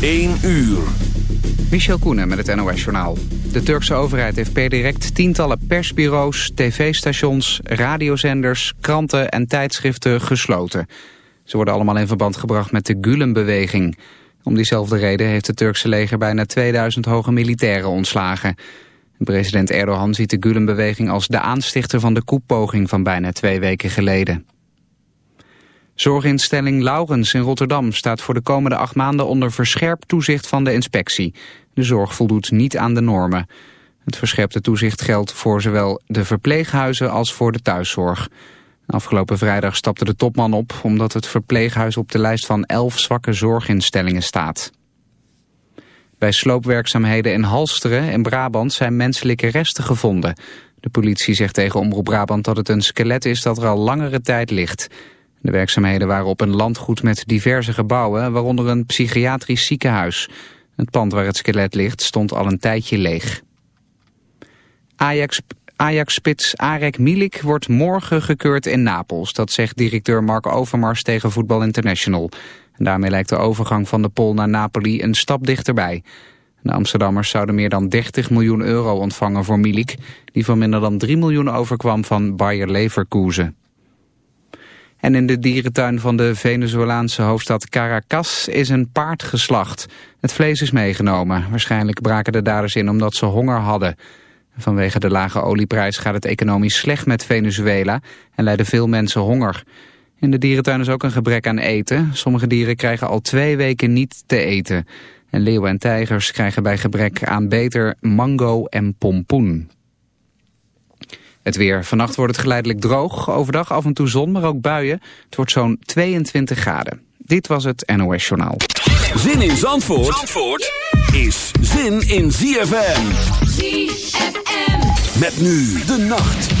1 uur. Michel Koenen met het NOS-journaal. De Turkse overheid heeft per direct tientallen persbureaus, tv-stations, radiozenders, kranten en tijdschriften gesloten. Ze worden allemaal in verband gebracht met de Gulen-beweging. Om diezelfde reden heeft het Turkse leger bijna 2000 hoge militairen ontslagen. President Erdogan ziet de Gulen-beweging als de aanstichter van de koepoging van bijna twee weken geleden. Zorginstelling Laurens in Rotterdam staat voor de komende acht maanden onder verscherpt toezicht van de inspectie. De zorg voldoet niet aan de normen. Het verscherpte toezicht geldt voor zowel de verpleeghuizen als voor de thuiszorg. Afgelopen vrijdag stapte de topman op omdat het verpleeghuis op de lijst van elf zwakke zorginstellingen staat. Bij sloopwerkzaamheden in Halsteren in Brabant zijn menselijke resten gevonden. De politie zegt tegen Omroep Brabant dat het een skelet is dat er al langere tijd ligt. De werkzaamheden waren op een landgoed met diverse gebouwen, waaronder een psychiatrisch ziekenhuis. Het pand waar het skelet ligt stond al een tijdje leeg. Ajax Ajax-spits Arek Milik wordt morgen gekeurd in Napels. Dat zegt directeur Mark Overmars tegen Voetbal International. En daarmee lijkt de overgang van de Pol naar Napoli een stap dichterbij. De Amsterdammers zouden meer dan 30 miljoen euro ontvangen voor Milik... die van minder dan 3 miljoen overkwam van Bayer Leverkusen. En in de dierentuin van de Venezolaanse hoofdstad Caracas is een paard geslacht. Het vlees is meegenomen. Waarschijnlijk braken de daders in omdat ze honger hadden. Vanwege de lage olieprijs gaat het economisch slecht met Venezuela en lijden veel mensen honger. In de dierentuin is ook een gebrek aan eten. Sommige dieren krijgen al twee weken niet te eten. En leeuwen en tijgers krijgen bij gebrek aan beter mango en pompoen. Het weer. Vannacht wordt het geleidelijk droog. Overdag af en toe zon, maar ook buien. Het wordt zo'n 22 graden. Dit was het NOS Journaal. Zin in Zandvoort, Zandvoort is zin in ZFM. ZFM. Met nu de nacht.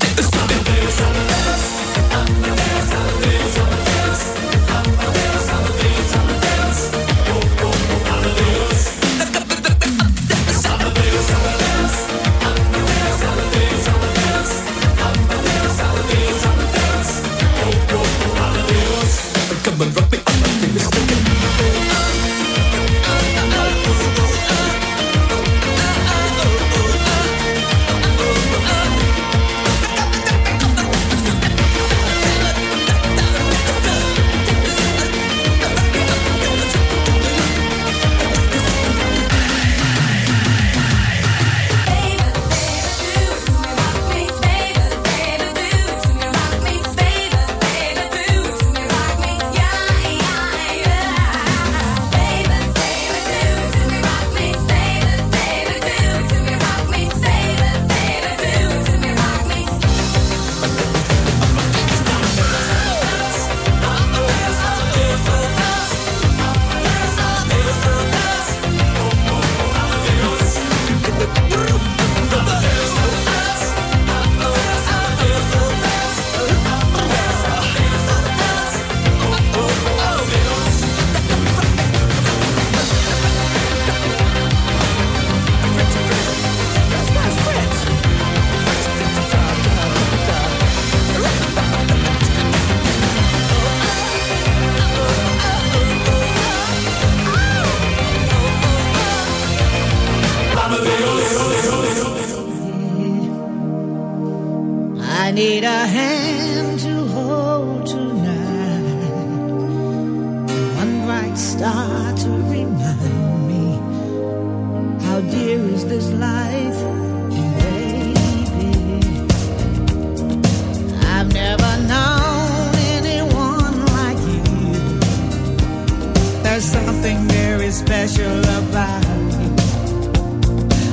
There's something very special about you.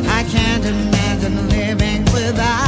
I can't imagine living without.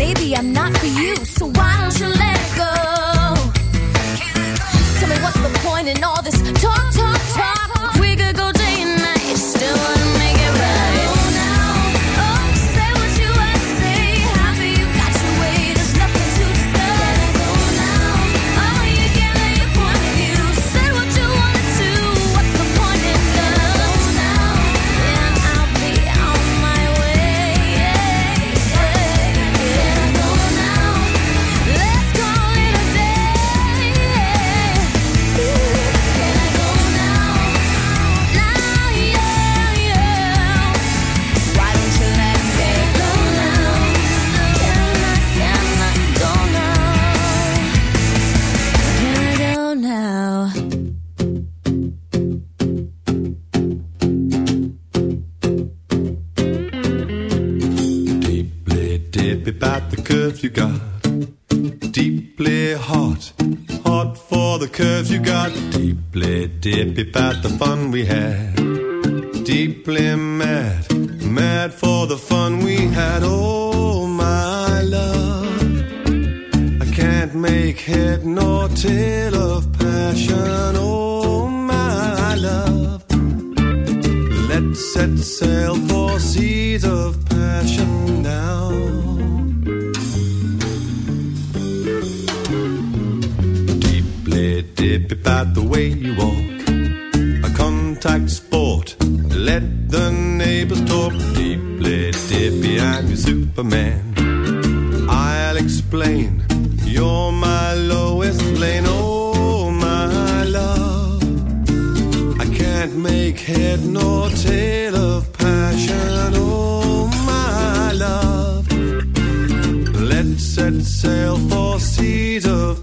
maybe I'm not for you. So why don't you let go? Tell me what's the point in all this? about the fun we had. You're my lowest lane, oh my love. I can't make head nor tail of passion, oh my love. Let's set sail for seas of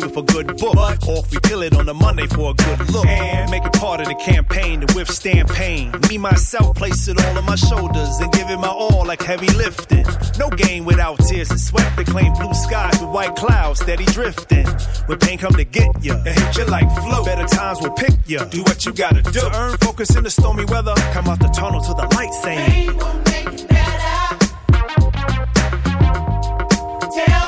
With a good book. Or if we kill it on a Monday for a good look. And make it part of the campaign to withstand pain. Me, myself, place it all on my shoulders and give it my all like heavy lifting. No game without tears and sweat. They claim blue skies with white clouds steady drifting. When pain come to get ya, it hit you like flow. Better times will pick ya. Do what you gotta do. To earn focus in the stormy weather. Come out the tunnel to the light saying. Pain will make it better. Tell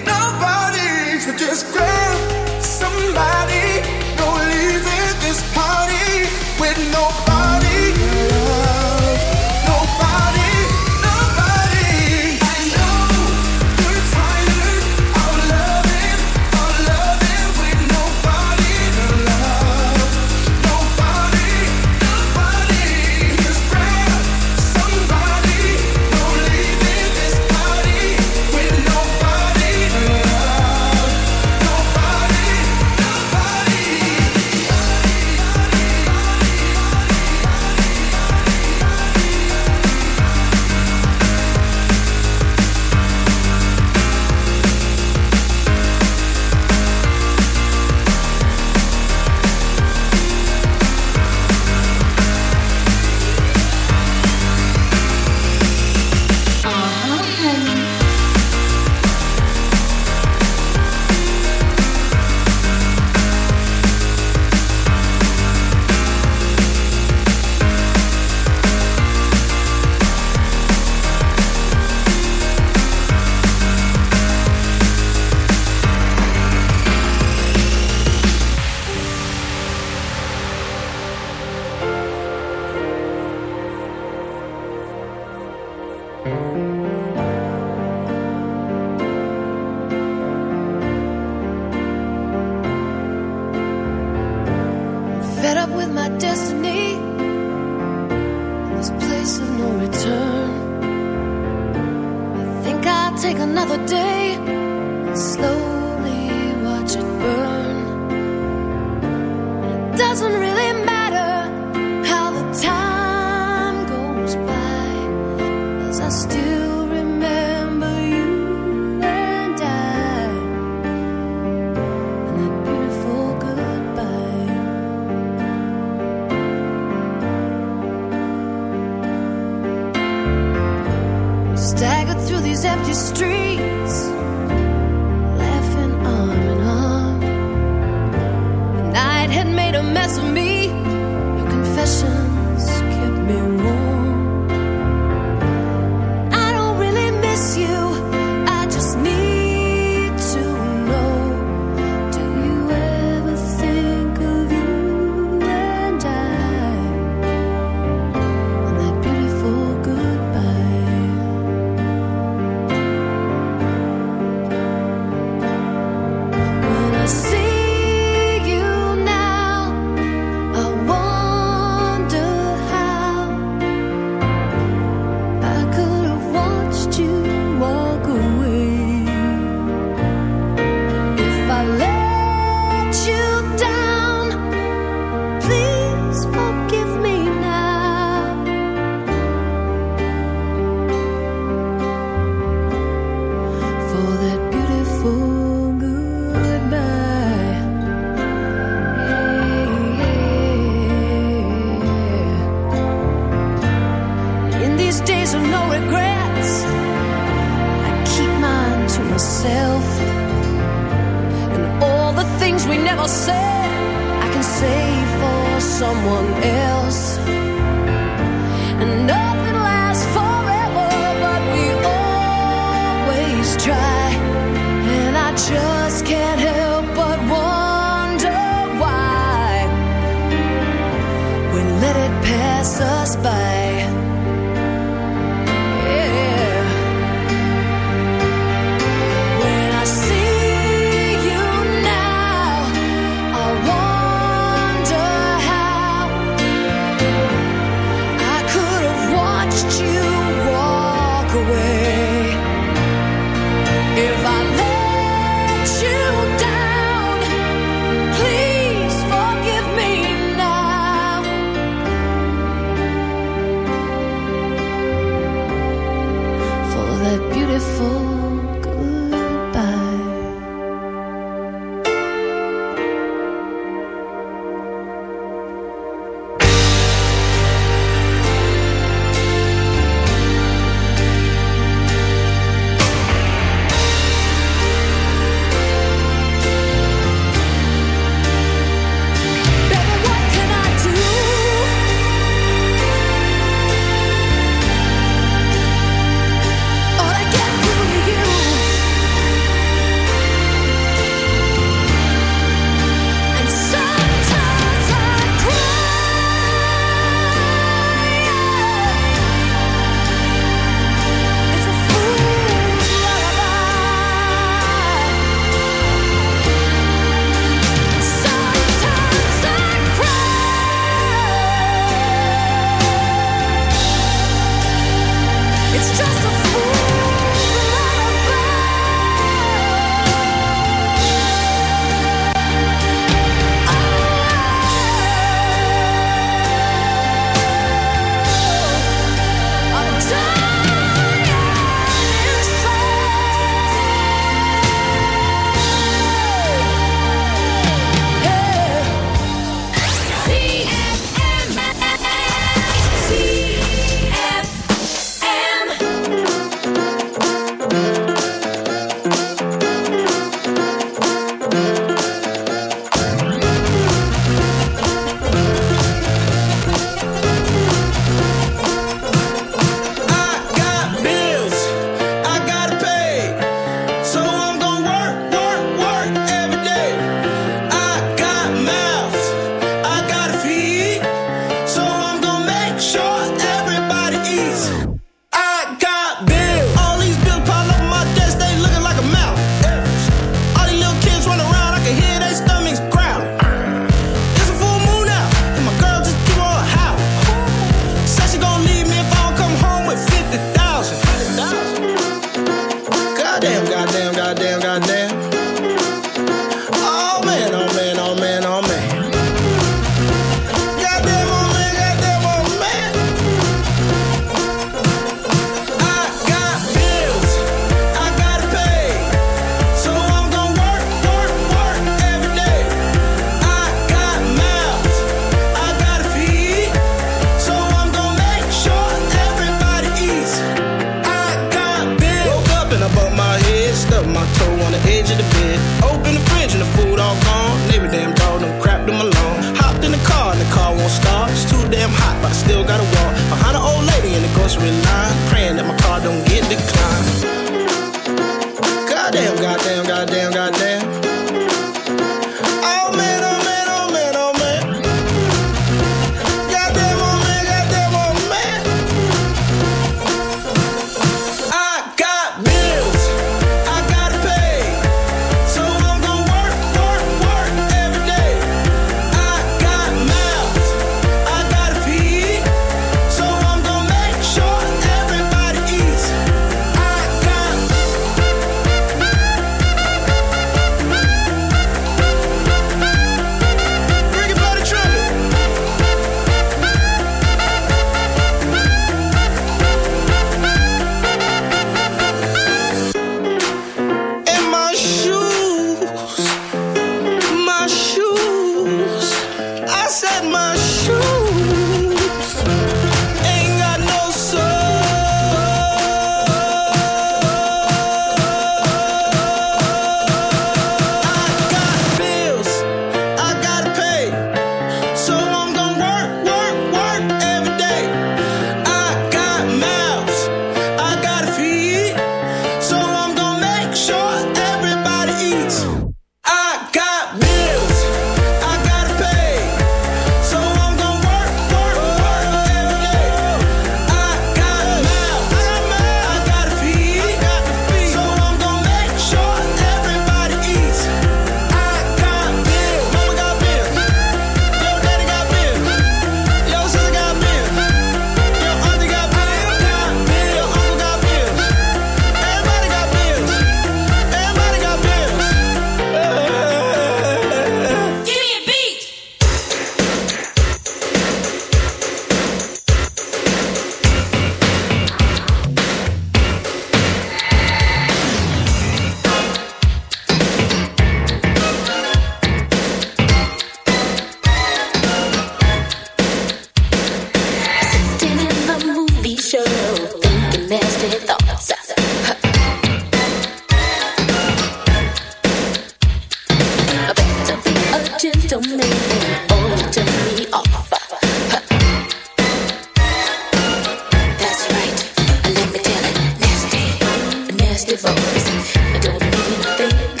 I don't mean a thing.